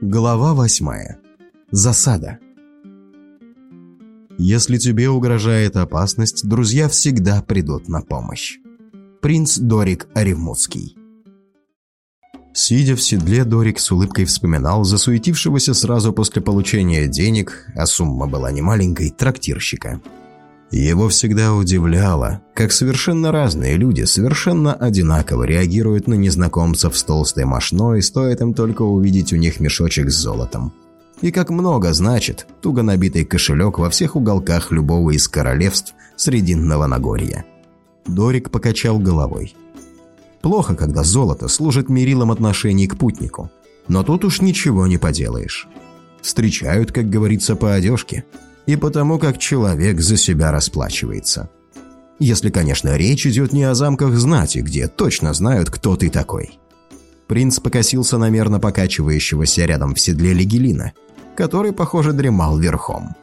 Глава восьмая. Засада. Если тебе угрожает опасность, друзья всегда придут на помощь. Принц Дорик Оревмутский. Сидя в седле, Дорик с улыбкой вспоминал засуетившегося сразу после получения денег, а сумма была немаленькой, трактирщика. Его всегда удивляло, как совершенно разные люди совершенно одинаково реагируют на незнакомцев с толстой мошной, стоит им только увидеть у них мешочек с золотом. И как много значит туго набитый кошелек во всех уголках любого из королевств Срединного Нагорья. Дорик покачал головой. Плохо, когда золото служит мерилом отношений к путнику. Но тут уж ничего не поделаешь. Встречают, как говорится, по одежке – и потому как человек за себя расплачивается. Если, конечно, речь идет не о замках знати, где точно знают, кто ты такой. Принц покосился на мерно покачивающегося рядом в седле Легелина, который, похоже, дремал верхом.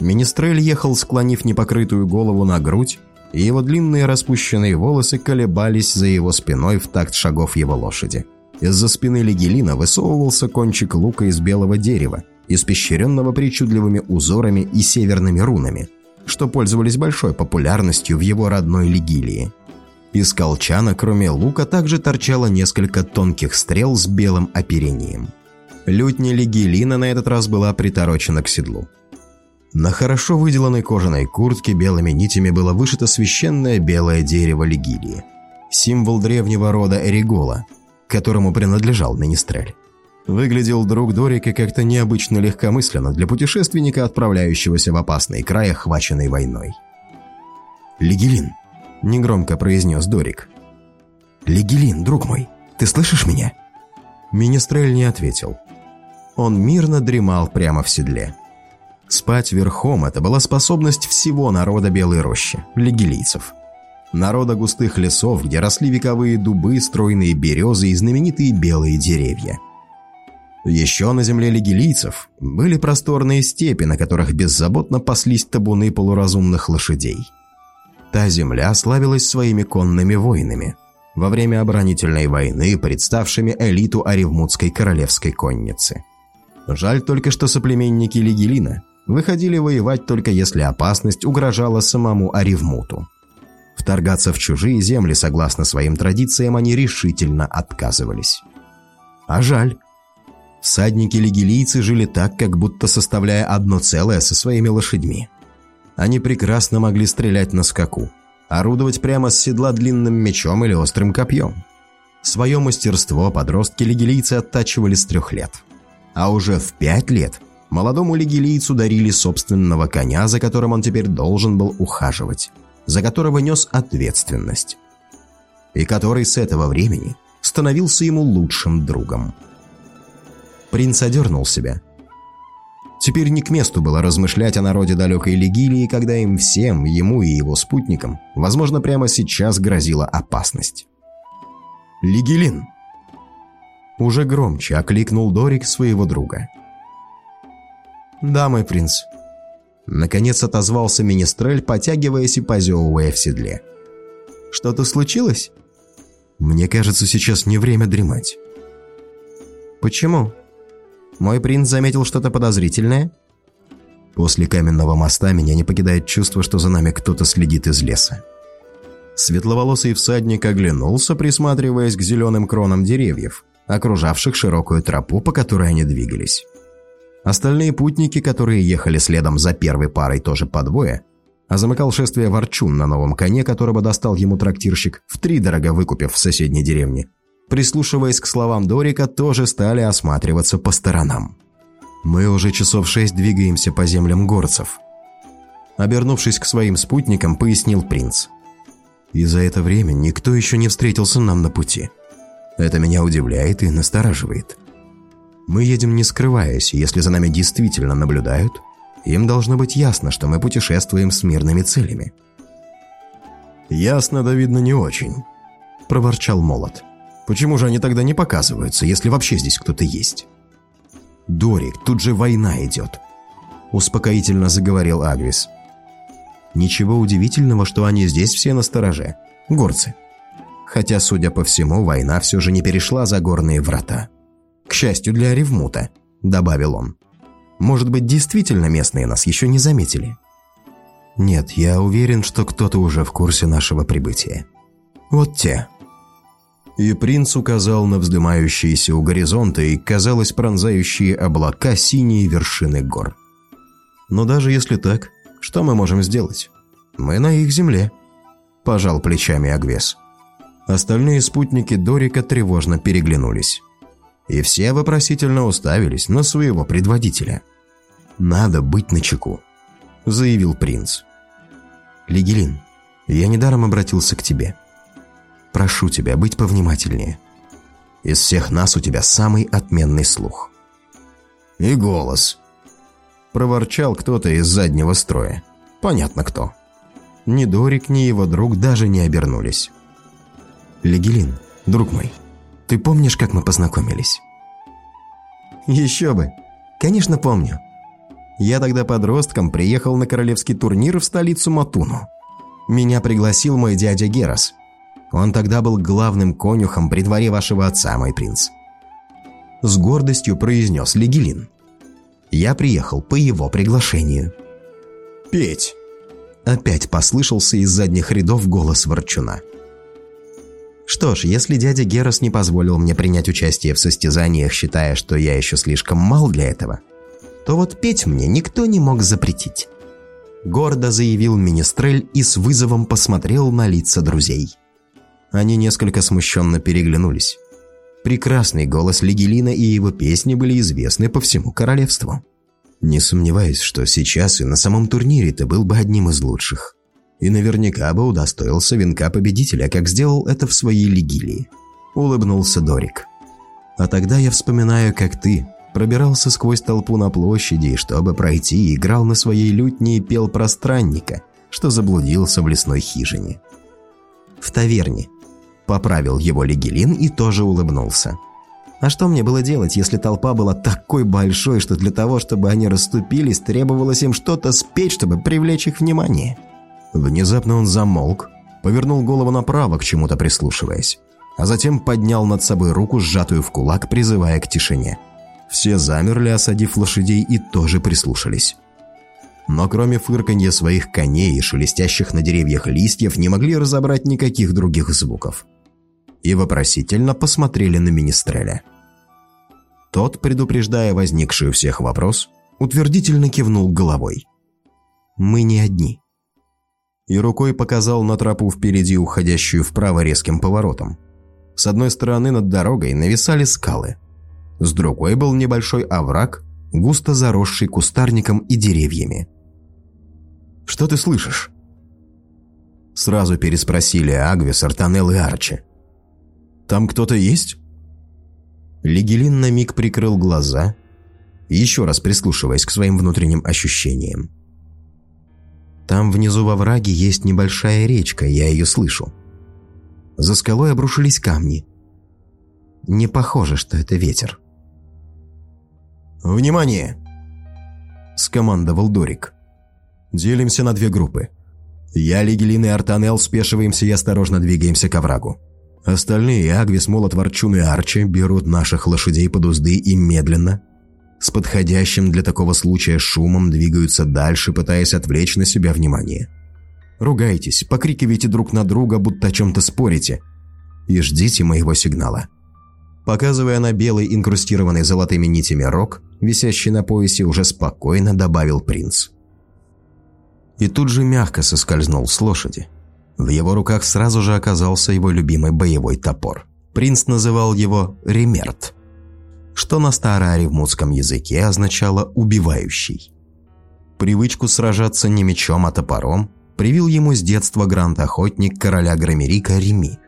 Министрель ехал, склонив непокрытую голову на грудь, и его длинные распущенные волосы колебались за его спиной в такт шагов его лошади. Из-за спины Легелина высовывался кончик лука из белого дерева, испещренного причудливыми узорами и северными рунами, что пользовались большой популярностью в его родной Лигилии. Из колчана, кроме лука, также торчало несколько тонких стрел с белым оперением. Лютня Лигилина на этот раз была приторочена к седлу. На хорошо выделанной кожаной куртке белыми нитями было вышито священное белое дерево Лигилии, символ древнего рода Эригола, которому принадлежал Менестрель. Выглядел друг Дорика как-то необычно легкомысленно для путешественника, отправляющегося в опасный край, охваченный войной. «Легелин», – негромко произнес Дорик. «Легелин, друг мой, ты слышишь меня?» Министрель не ответил. Он мирно дремал прямо в седле. Спать верхом – это была способность всего народа Белой Рощи, легилийцев. Народа густых лесов, где росли вековые дубы, стройные березы и знаменитые белые деревья – еще на земле лигилийцев были просторные степи, на которых беззаботно паслись табуны полуразумных лошадей. Та земля славилась своими конными воинами, во время оборонительной войны, представшими элиту Оревмутской королевской конницы. Жаль только, что соплеменники Лигелина выходили воевать только если опасность угрожала самому Оревмуту. Вторгаться в чужие земли, согласно своим традициям, они решительно отказывались. А жаль. Всадники-лигилийцы жили так, как будто составляя одно целое со своими лошадьми. Они прекрасно могли стрелять на скаку, орудовать прямо с седла длинным мечом или острым копьем. Свое мастерство подростки-лигилийцы оттачивали с трех лет. А уже в пять лет молодому лигилийцу дарили собственного коня, за которым он теперь должен был ухаживать, за которого нес ответственность. И который с этого времени становился ему лучшим другом. Принц одернул себя. Теперь не к месту было размышлять о народе далекой Легилии, когда им всем, ему и его спутникам, возможно, прямо сейчас грозила опасность. «Лигилин!» Уже громче окликнул Дорик своего друга. «Да, мой принц». Наконец отозвался Министрель, потягиваясь и позевывая в седле. «Что-то случилось?» «Мне кажется, сейчас не время дремать». «Почему?» Мой принц заметил что-то подозрительное? После каменного моста меня не покидает чувство, что за нами кто-то следит из леса. Светловолосый всадник оглянулся, присматриваясь к зеленым кронам деревьев, окружавших широкую тропу, по которой они двигались. Остальные путники, которые ехали следом за первой парой тоже по двое, а замыкал шествие Ворчун на новом коне, которого достал ему трактирщик, втридорого выкупив в соседней деревне, прислушиваясь к словам Дорика, тоже стали осматриваться по сторонам. «Мы уже часов шесть двигаемся по землям горцев», Обернувшись к своим спутникам, пояснил принц. «И за это время никто еще не встретился нам на пути. Это меня удивляет и настораживает. Мы едем не скрываясь, если за нами действительно наблюдают, им должно быть ясно, что мы путешествуем с мирными целями». «Ясно, да видно, не очень», – проворчал Молот. Почему же они тогда не показываются, если вообще здесь кто-то есть? «Дорик, тут же война идет», – успокоительно заговорил Агрис. «Ничего удивительного, что они здесь все на стороже. Горцы. Хотя, судя по всему, война все же не перешла за горные врата. К счастью для Ревмута, – добавил он. «Может быть, действительно местные нас еще не заметили?» «Нет, я уверен, что кто-то уже в курсе нашего прибытия. Вот те». И принц указал на вздымающиеся у горизонта и, казалось, пронзающие облака синие вершины гор. «Но даже если так, что мы можем сделать? Мы на их земле», – пожал плечами Агвес. Остальные спутники Дорика тревожно переглянулись. И все вопросительно уставились на своего предводителя. «Надо быть начеку», – заявил принц. «Лигелин, я недаром обратился к тебе. Прошу тебя быть повнимательнее. Из всех нас у тебя самый отменный слух». «И голос», – проворчал кто-то из заднего строя. «Понятно кто». Ни Дорик, ни его друг даже не обернулись. «Легелин, друг мой, ты помнишь, как мы познакомились?» «Еще бы! Конечно, помню. Я тогда подростком приехал на королевский турнир в столицу Матуну. Меня пригласил мой дядя Герас. Он тогда был главным конюхом при дворе вашего отца, мой принц». С гордостью произнес Легелин. «Я приехал по его приглашению». «Петь!» Опять послышался из задних рядов голос Ворчуна. Что ж, если дядя Герас не позволил мне принять участие в состязаниях, считая, что я еще слишком мал для этого, то вот петь мне никто не мог запретить. Гордо заявил Министрель и с вызовом посмотрел на лица друзей. Они несколько смущенно переглянулись. Прекрасный голос Легелина и его песни были известны по всему королевству. Не сомневаюсь, что сейчас и на самом турнире ты был бы одним из лучших и наверняка бы удостоился венка победителя, как сделал это в своей лигилии. Улыбнулся Дорик. А тогда я вспоминаю, как ты пробирался сквозь толпу на площади чтобы пройти, играл на своей лютне и пел про странника, что заблудился в лесной хижине. В таверне. Поправил его Лигелин и тоже улыбнулся. А что мне было делать, если толпа была такой большой, что для того, чтобы они расступились, требовалось им что-то спеть, чтобы привлечь их внимание? Внезапно он замолк, повернул голову направо, к чему-то прислушиваясь, а затем поднял над собой руку, сжатую в кулак, призывая к тишине. Все замерли, осадив лошадей, и тоже прислушались. Но кроме фырканья своих коней и шелестящих на деревьях листьев, не могли разобрать никаких других звуков. И вопросительно посмотрели на Министреля. Тот, предупреждая возникший у всех вопрос, утвердительно кивнул головой. «Мы не одни» и рукой показал на тропу впереди, уходящую вправо резким поворотом. С одной стороны над дорогой нависали скалы. С другой был небольшой овраг, густо заросший кустарником и деревьями. «Что ты слышишь?» Сразу переспросили Агвис, Артанел и Арчи. «Там кто-то есть?» Лигелин на миг прикрыл глаза, еще раз прислушиваясь к своим внутренним ощущениям. Там внизу во враге есть небольшая речка, я ее слышу. За скалой обрушились камни. Не похоже, что это ветер. «Внимание!» – скомандовал Дорик. «Делимся на две группы. Я, Лигелин и Артанел спешиваемся и осторожно двигаемся к оврагу. Остальные, Агвис, Молот, Ворчун и Арчи, берут наших лошадей под узды и медленно, с подходящим для такого случая шумом двигаются дальше, пытаясь отвлечь на себя внимание. Ругайтесь, покрикивайте друг на друга, будто о чем-то спорите. И ждите моего сигнала. Показывая на белый, инкрустированный золотыми нитями рог, висящий на поясе, уже спокойно добавил принц. И тут же мягко соскользнул с лошади. В его руках сразу же оказался его любимый боевой топор. Принц называл его «ремерт», что на староаревмутском языке означало «убивающий». Привычку сражаться не мечом, а топором привил ему с детства гранд-охотник короля Громерика Реми,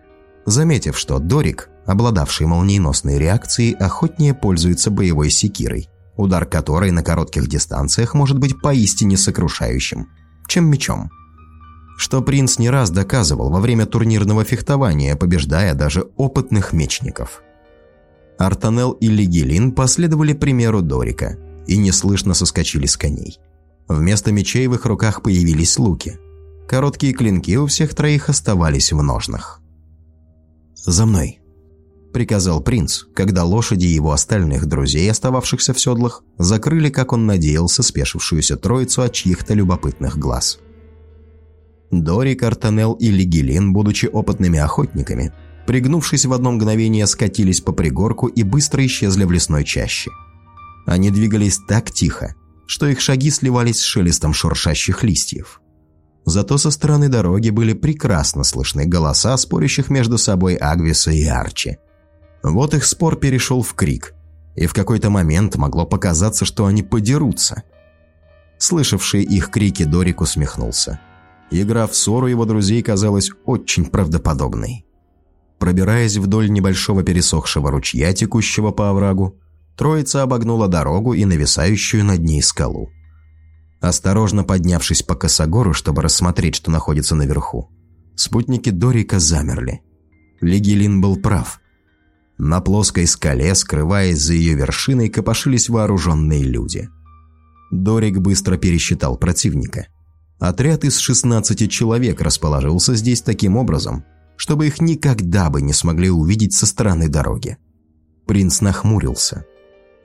заметив, что Дорик, обладавший молниеносной реакцией, охотнее пользуется боевой секирой, удар которой на коротких дистанциях может быть поистине сокрушающим, чем мечом. Что принц не раз доказывал во время турнирного фехтования, побеждая даже опытных мечников – Артанел и Лигелин последовали примеру Дорика и неслышно соскочили с коней. Вместо мечей в их руках появились луки. Короткие клинки у всех троих оставались в ножнах. «За мной!» – приказал принц, когда лошади его остальных друзей, остававшихся в седлах, закрыли, как он надеялся, спешившуюся троицу от чьих-то любопытных глаз. Дори, Картанел и Лигелин, будучи опытными охотниками, пригнувшись в одно мгновение, скатились по пригорку и быстро исчезли в лесной чаще. Они двигались так тихо, что их шаги сливались с шелестом шуршащих листьев. Зато со стороны дороги были прекрасно слышны голоса, спорящих между собой Агвиса и Арчи. Вот их спор перешел в крик, и в какой-то момент могло показаться, что они подерутся. Слышавший их крики Дорик усмехнулся. Игра в ссору его друзей казалась очень правдоподобной. Пробираясь вдоль небольшого пересохшего ручья, текущего по оврагу, троица обогнула дорогу и нависающую над ней скалу. Осторожно поднявшись по косогору, чтобы рассмотреть, что находится наверху, спутники Дорика замерли. Легилин был прав. На плоской скале, скрываясь за ее вершиной, копошились вооруженные люди. Дорик быстро пересчитал противника. Отряд из 16 человек расположился здесь таким образом, чтобы их никогда бы не смогли увидеть со стороны дороги. Принц нахмурился.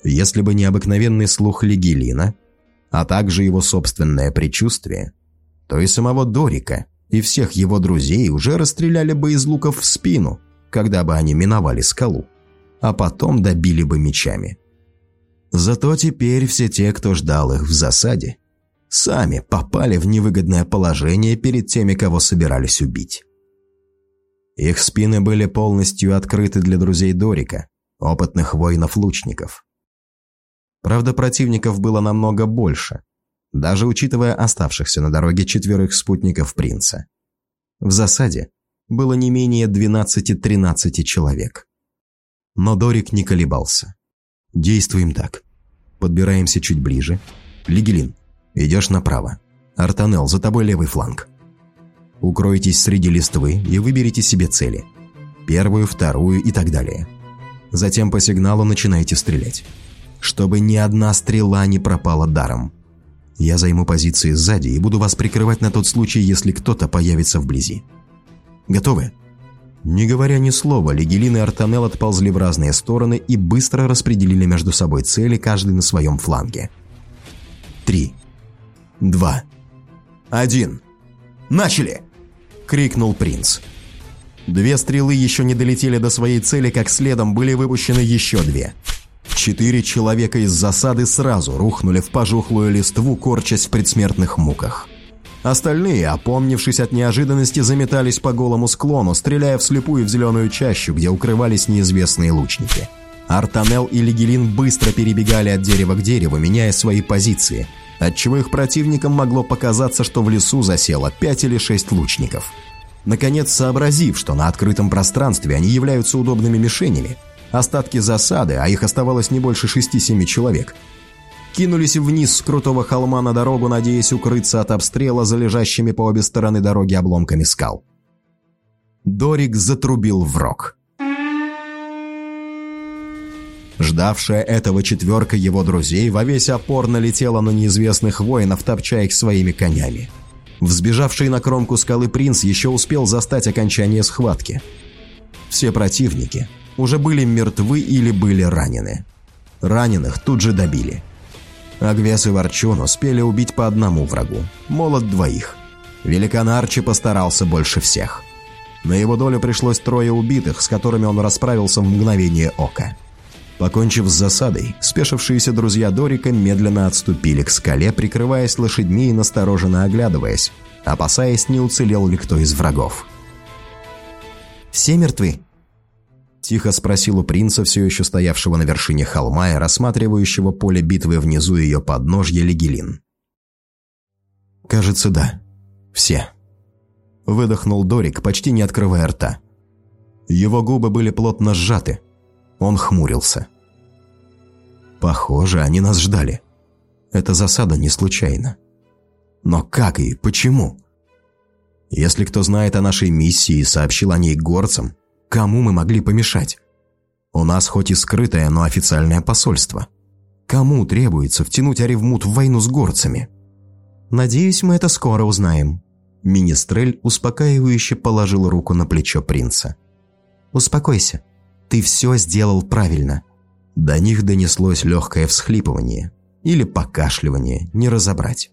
Если бы не обыкновенный слух Легилина, а также его собственное предчувствие, то и самого Дорика и всех его друзей уже расстреляли бы из луков в спину, когда бы они миновали скалу, а потом добили бы мечами. Зато теперь все те, кто ждал их в засаде, сами попали в невыгодное положение перед теми, кого собирались убить. Их спины были полностью открыты для друзей Дорика, опытных воинов-лучников. Правда, противников было намного больше, даже учитывая оставшихся на дороге четверых спутников принца. В засаде было не менее 12-13 человек. Но Дорик не колебался. «Действуем так. Подбираемся чуть ближе. Лигелин, идешь направо. Артанел, за тобой левый фланг. Укройтесь среди листвы и выберите себе цели. Первую, вторую и так далее. Затем по сигналу начинайте стрелять чтобы ни одна стрела не пропала даром. Я займу позиции сзади и буду вас прикрывать на тот случай, если кто-то появится вблизи. Готовы?» Не говоря ни слова, Легелин и Артанел отползли в разные стороны и быстро распределили между собой цели, каждый на своем фланге. «Три. Два. Один. Начали!» – крикнул принц. Две стрелы еще не долетели до своей цели, как следом были выпущены еще две – Четыре человека из засады сразу рухнули в пожухлую листву, корчась в предсмертных муках. Остальные, опомнившись от неожиданности, заметались по голому склону, стреляя вслепую в зеленую чащу, где укрывались неизвестные лучники. Артанел и Лигелин быстро перебегали от дерева к дереву, меняя свои позиции, отчего их противникам могло показаться, что в лесу засело пять или шесть лучников. Наконец, сообразив, что на открытом пространстве они являются удобными мишенями, остатки засады, а их оставалось не больше шести-семи человек, кинулись вниз с крутого холма на дорогу, надеясь укрыться от обстрела за лежащими по обе стороны дороги обломками скал. Дорик затрубил в рог. Ждавшая этого четверка его друзей во весь опор налетела на неизвестных воинов, топча их своими конями. Взбежавший на кромку скалы принц еще успел застать окончание схватки. Все противники, уже были мертвы или были ранены. Раненых тут же добили. Агвес и Ворчун успели убить по одному врагу, молот двоих. Великан Арчи постарался больше всех. На его долю пришлось трое убитых, с которыми он расправился в мгновение ока. Покончив с засадой, спешившиеся друзья Дорика медленно отступили к скале, прикрываясь лошадьми и настороженно оглядываясь, опасаясь, не уцелел ли кто из врагов. «Все мертвы?» Тихо спросил у принца, все еще стоявшего на вершине холма и рассматривающего поле битвы внизу ее подножья Легелин. «Кажется, да. Все». Выдохнул Дорик, почти не открывая рта. Его губы были плотно сжаты. Он хмурился. «Похоже, они нас ждали. Эта засада не случайна. Но как и почему?» Если кто знает о нашей миссии и сообщил о ней горцам, Кому мы могли помешать? У нас хоть и скрытое, но официальное посольство. Кому требуется втянуть Аревмут в войну с горцами? Надеюсь, мы это скоро узнаем. Министрель успокаивающе положил руку на плечо принца. «Успокойся. Ты все сделал правильно». До них донеслось легкое всхлипывание или покашливание, не разобрать.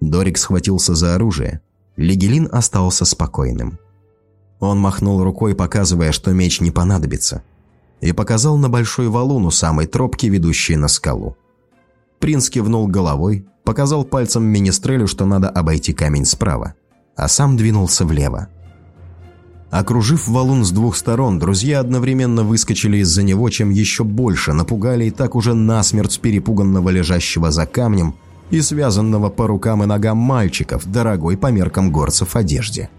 Дорик схватился за оружие. Легелин остался спокойным. Он махнул рукой, показывая, что меч не понадобится, и показал на большой валун у самой тропки, ведущей на скалу. Принц кивнул головой, показал пальцем министрелю, что надо обойти камень справа, а сам двинулся влево. Окружив валун с двух сторон, друзья одновременно выскочили из-за него, чем еще больше напугали и так уже насмерть перепуганного лежащего за камнем и связанного по рукам и ногам мальчиков, дорогой по меркам горцев одежде.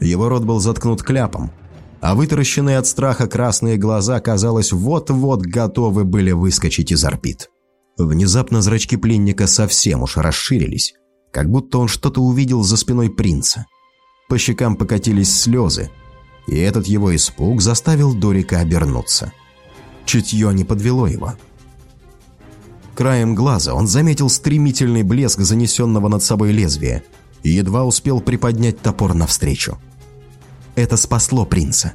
Его рот был заткнут кляпом, а вытаращенные от страха красные глаза, казалось, вот-вот готовы были выскочить из орбит. Внезапно зрачки пленника совсем уж расширились, как будто он что-то увидел за спиной принца. По щекам покатились слезы, и этот его испуг заставил Дорика обернуться. Чутье не подвело его. Краем глаза он заметил стремительный блеск занесенного над собой лезвия и едва успел приподнять топор навстречу. Это спасло принца.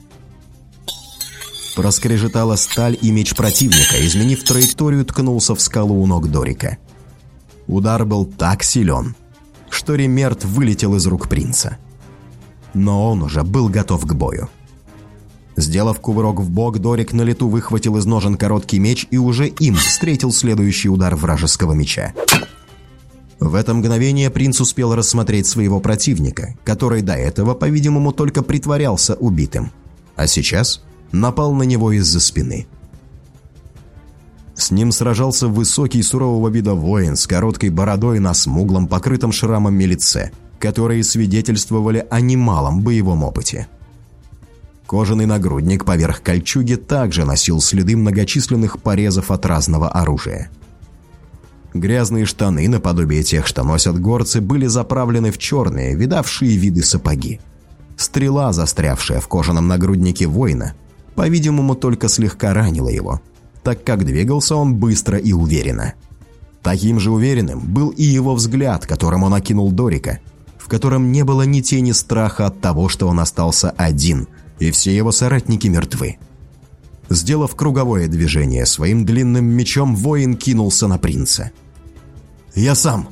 Проскрежетала сталь, и меч противника, изменив траекторию, ткнулся в скалу у ног Дорика. Удар был так силен, что Ремерт вылетел из рук принца но он уже был готов к бою. Сделав кувырок в бок, Дорик на лету выхватил из ножен короткий меч и уже им встретил следующий удар вражеского меча. В это мгновение принц успел рассмотреть своего противника, который до этого, по-видимому, только притворялся убитым, а сейчас напал на него из-за спины. С ним сражался высокий сурового вида воин с короткой бородой на смуглом, покрытом шрамами лице – которые свидетельствовали о немалом боевом опыте. Кожаный нагрудник поверх кольчуги также носил следы многочисленных порезов от разного оружия. Грязные штаны, наподобие тех, что носят горцы, были заправлены в черные, видавшие виды сапоги. Стрела, застрявшая в кожаном нагруднике воина, по-видимому, только слегка ранила его, так как двигался он быстро и уверенно. Таким же уверенным был и его взгляд, которым он окинул Дорика – в котором не было ни тени страха от того, что он остался один, и все его соратники мертвы. Сделав круговое движение своим длинным мечом, воин кинулся на принца. «Я сам!»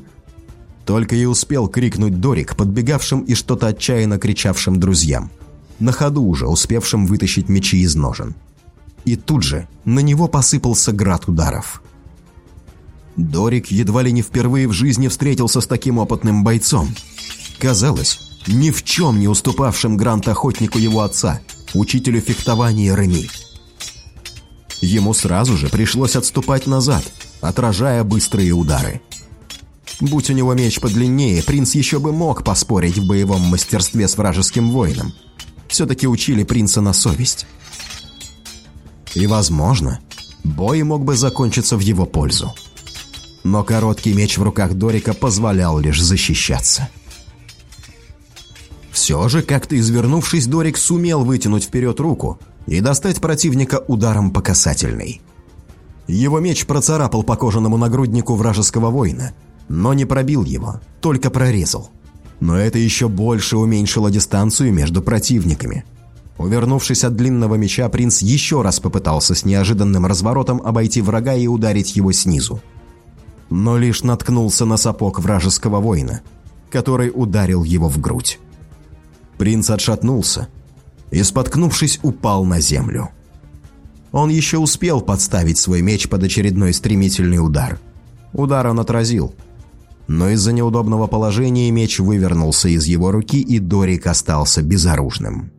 Только и успел крикнуть Дорик, подбегавшим и что-то отчаянно кричавшим друзьям, на ходу уже успевшим вытащить мечи из ножен. И тут же на него посыпался град ударов. Дорик едва ли не впервые в жизни встретился с таким опытным бойцом – Казалось, ни в чем не уступавшим грант-охотнику его отца, учителю фехтования Реми. Ему сразу же пришлось отступать назад, отражая быстрые удары. Будь у него меч подлиннее, принц еще бы мог поспорить в боевом мастерстве с вражеским воином. Все-таки учили принца на совесть. И, возможно, бой мог бы закончиться в его пользу. Но короткий меч в руках Дорика позволял лишь защищаться. Все же, как-то извернувшись, Дорик сумел вытянуть вперед руку и достать противника ударом по касательной. Его меч процарапал по кожаному нагруднику вражеского воина, но не пробил его, только прорезал. Но это еще больше уменьшило дистанцию между противниками. Увернувшись от длинного меча, принц еще раз попытался с неожиданным разворотом обойти врага и ударить его снизу. Но лишь наткнулся на сапог вражеского воина, который ударил его в грудь. Принц отшатнулся и, споткнувшись, упал на землю. Он еще успел подставить свой меч под очередной стремительный удар. Удар он отразил. Но из-за неудобного положения меч вывернулся из его руки, и Дорик остался безоружным.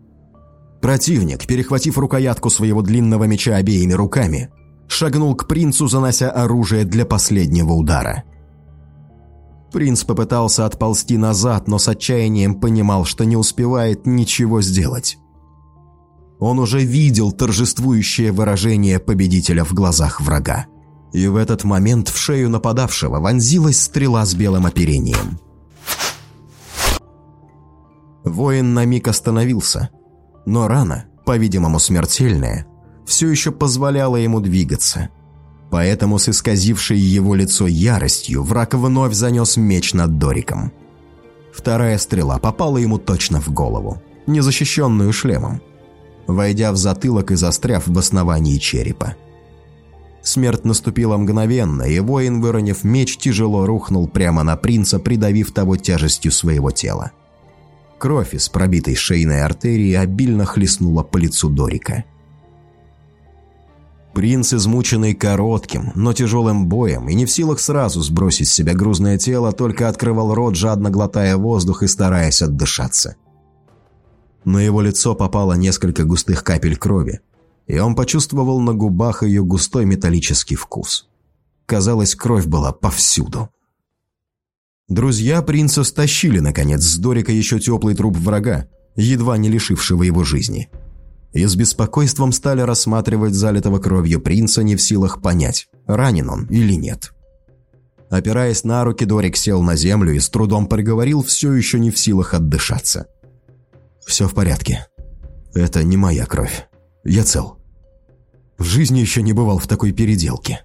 Противник, перехватив рукоятку своего длинного меча обеими руками, шагнул к принцу, занося оружие для последнего удара – Принц попытался отползти назад, но с отчаянием понимал, что не успевает ничего сделать. Он уже видел торжествующее выражение победителя в глазах врага. И в этот момент в шею нападавшего вонзилась стрела с белым оперением. Воин на миг остановился, но рана, по-видимому смертельная, все еще позволяла ему двигаться – Поэтому с исказившей его лицо яростью враг вновь занес меч над Дориком. Вторая стрела попала ему точно в голову, незащищенную шлемом. войдя в затылок и застряв в основании черепа. Смерть наступила мгновенно, и воин, выронив меч, тяжело рухнул прямо на принца, придавив того тяжестью своего тела. Кровь из пробитой шейной артерии обильно хлестнула по лицу Дорика. Принц, измученный коротким, но тяжелым боем и не в силах сразу сбросить с себя грузное тело, только открывал рот, жадно глотая воздух и стараясь отдышаться. На его лицо попало несколько густых капель крови, и он почувствовал на губах ее густой металлический вкус. Казалось, кровь была повсюду. Друзья принца стащили, наконец, с Дорика еще теплый труп врага, едва не лишившего его жизни. И с беспокойством стали рассматривать залитого кровью принца, не в силах понять, ранен он или нет. Опираясь на руки, Дорик сел на землю и с трудом проговорил, все еще не в силах отдышаться. «Все в порядке. Это не моя кровь. Я цел. В жизни еще не бывал в такой переделке».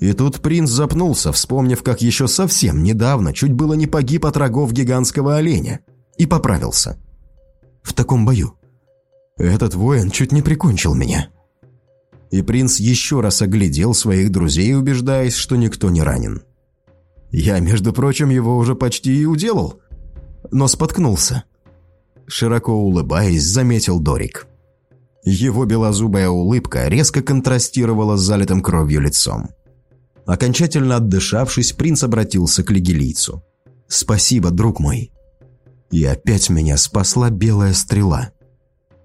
И тут принц запнулся, вспомнив, как еще совсем недавно чуть было не погиб от рогов гигантского оленя, и поправился. «В таком бою. Этот воин чуть не прикончил меня». И принц еще раз оглядел своих друзей, убеждаясь, что никто не ранен. «Я, между прочим, его уже почти и уделал, но споткнулся». Широко улыбаясь, заметил Дорик. Его белозубая улыбка резко контрастировала с залитым кровью лицом. Окончательно отдышавшись, принц обратился к легилийцу. «Спасибо, друг мой». «И опять меня спасла белая стрела», –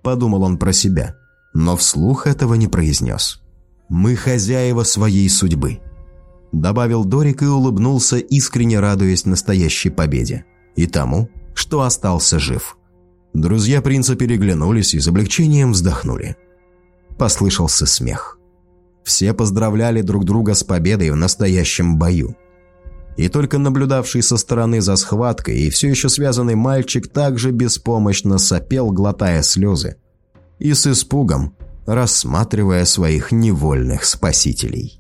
подумал он про себя, но вслух этого не произнес. «Мы хозяева своей судьбы», – добавил Дорик и улыбнулся, искренне радуясь настоящей победе и тому, что остался жив. Друзья принца переглянулись и с облегчением вздохнули. Послышался смех. Все поздравляли друг друга с победой в настоящем бою. И только наблюдавший со стороны за схваткой и все еще связанный мальчик также беспомощно сопел, глотая слезы, и с испугом рассматривая своих невольных спасителей.